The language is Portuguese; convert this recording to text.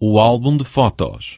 o álbum de fotos.